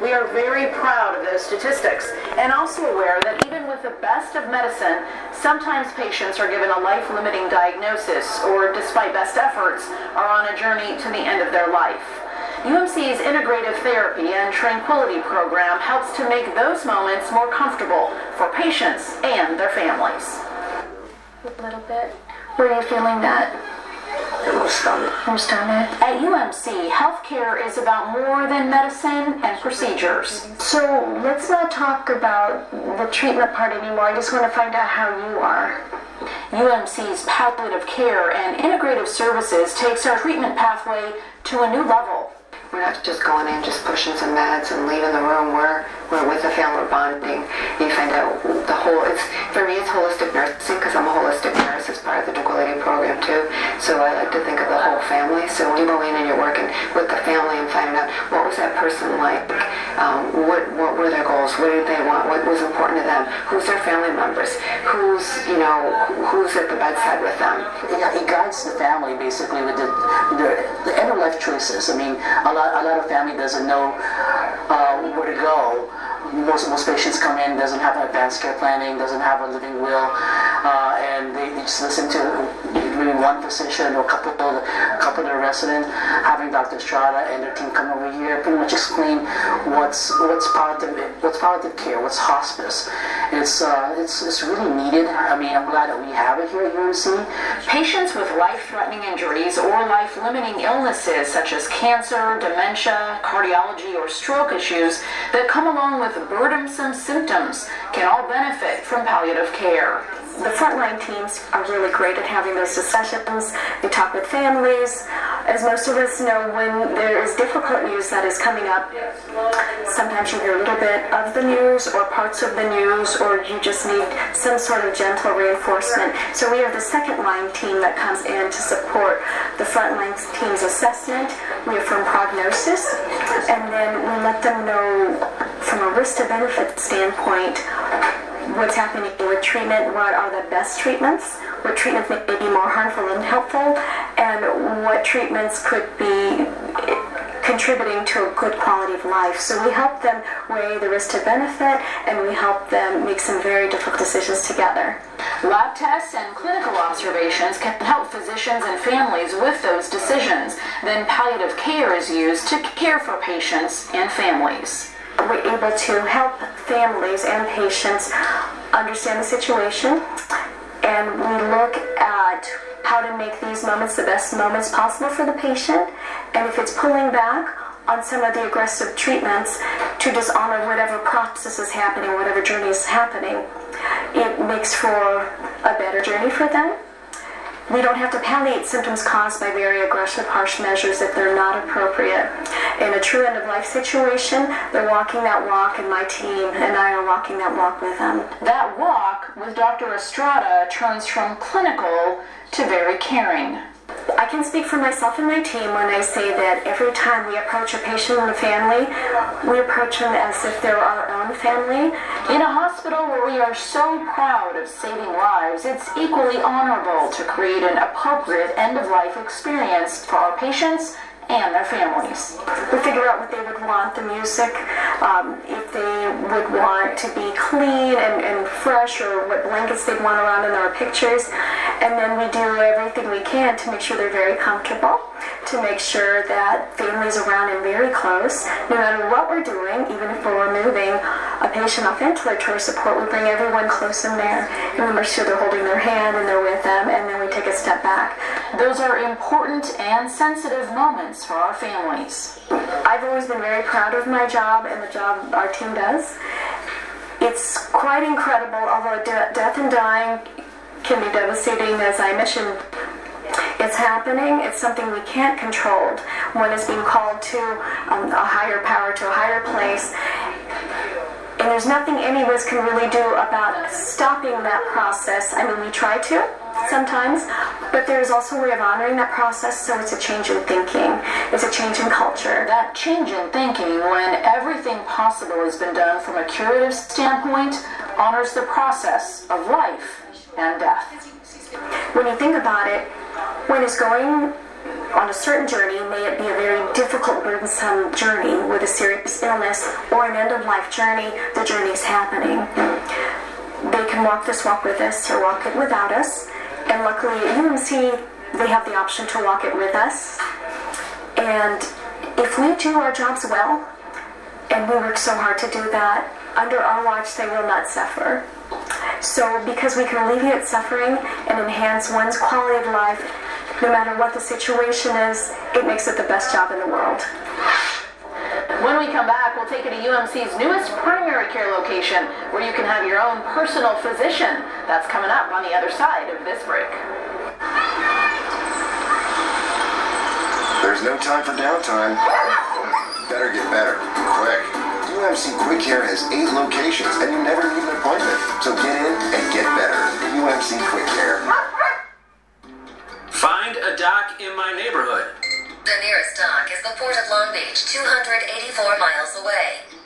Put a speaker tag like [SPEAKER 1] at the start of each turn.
[SPEAKER 1] We are very proud of those statistics and also aware that even with the best of medicine, sometimes patients are given a life limiting diagnosis or, despite best efforts, are on a journey to the end of their life. UMC's integrative therapy and tranquility program helps to make those moments more comfortable for patients and their families.
[SPEAKER 2] A little bit. Where are you feeling that?
[SPEAKER 1] At UMC, healthcare is about more than medicine and procedures.
[SPEAKER 2] So let's not talk about the treatment part anymore. I just want to find out how you are.
[SPEAKER 1] UMC's palliative care and integrative services takes our treatment pathway to a new level.
[SPEAKER 3] We're not just going in, just pushing some meds and leaving the room. We're we're with the family, we're bonding. You find out the whole. It's for me, it's holistic nursing because I'm a holistic nurse too. So I like to think of the whole family. So when you go in and you're working with the family and finding out what was that person like, um, what what were their goals, what did they want, what was important to them, who's their family members, who's you know who's at the bedside with them.
[SPEAKER 4] It guides the family basically with the the, the end of life choices. I mean, a lot a lot of family doesn't know uh, where to go. Most most patients come in doesn't have advanced care planning, doesn't have a living will, uh, and they, they just listen to maybe one physician or a couple of couple of the resident having Dr. Estrada and their team come over here, pretty much explain what's what's palliative what's palliative care, what's hospice. It's uh, it's it's really needed. I mean, I'm glad that we have it here at UMC.
[SPEAKER 1] Patients with life-threatening injuries or life-limiting illnesses such as cancer, dementia, cardiology, or stroke issues that come along with burdensome symptoms can all benefit from palliative care.
[SPEAKER 2] The frontline teams are really great at having those discussions. They talk with families. As most of us know, when there is difficult news that is coming up, sometimes you hear a little bit of the news or parts of the news, or you just need some sort of gentle reinforcement. So we have the second line team that comes in to support the frontline team's assessment. We affirm prognosis, and then we let them know from a risk to benefit standpoint what's happening with treatment, what are the best treatments, what treatments may be more harmful than helpful, and what treatments could be contributing to a good quality of life. So we help them weigh the risk to benefit and we help them make some very difficult decisions together.
[SPEAKER 1] Lab tests and clinical observations can help physicians and families with those decisions. Then palliative care is used to care for patients and families.
[SPEAKER 2] We're able to help families and patients understand the situation and we look at how to make these moments the best moments possible for the patient and if it's pulling back on some of the aggressive treatments to just honor whatever process is happening, whatever journey is happening, it makes for a better journey for them. We don't have to palliate symptoms caused by very aggressive, harsh measures if they're not appropriate. In a true end of life situation, they're walking that walk, and my team and I are walking that walk with them.
[SPEAKER 1] That walk with Dr. Estrada turns from clinical to very caring.
[SPEAKER 2] I can speak for myself and my team when I say that every time we approach a patient and a family, we approach them as if they're our own family.
[SPEAKER 1] In a hospital where we are so proud of saving lives, it's equally honorable to create an appropriate end of life experience for our patients and their families.
[SPEAKER 2] We figure out what they would want, the music, um, if they would want to be clean and, and fresh, or what blankets they'd want around in our pictures. And then we do everything we can to make sure they're very comfortable, to make sure that families around and very close, no matter what we're doing, even if we're removing a patient off ventilatory support, we bring everyone close in there and we make sure they're holding their hand and they're with them, and then take a step back.
[SPEAKER 1] Those are important and sensitive moments for our families.
[SPEAKER 2] I've always been very proud of my job and the job our team does. It's quite incredible, although de- death and dying can be devastating, as I mentioned. It's happening. It's something we can't control. One is being called to um, a higher power, to a higher place. And there's nothing any of us can really do about stopping that process. I mean, we try to sometimes, but there's also a way of honoring that process, so it's a change in thinking. It's a change in culture.
[SPEAKER 1] That change in thinking, when everything possible has been done from a curative standpoint, honors the process of life and death.
[SPEAKER 2] When you think about it, when it's going on a certain journey, may it be a very difficult, burdensome journey with a serious illness or an end of life journey, the journey is happening. They can walk this walk with us or walk it without us. And luckily at UMC, they have the option to walk it with us. And if we do our jobs well, and we work so hard to do that, under our watch they will not suffer. So, because we can alleviate suffering and enhance one's quality of life, no matter what the situation is, it makes it the best job in the world.
[SPEAKER 1] When we come back, we'll take you to UMC's newest primary care location where you can have your own personal physician. That's coming up on the other side of this break.
[SPEAKER 5] There's no time for downtime. Better get better, quick. UMC Quick Care has eight locations and you never need an appointment. So get in and get better. UMC Quick Care.
[SPEAKER 6] Find a doc in my neighborhood.
[SPEAKER 7] The nearest dock is the Port of Long Beach, 284 miles away.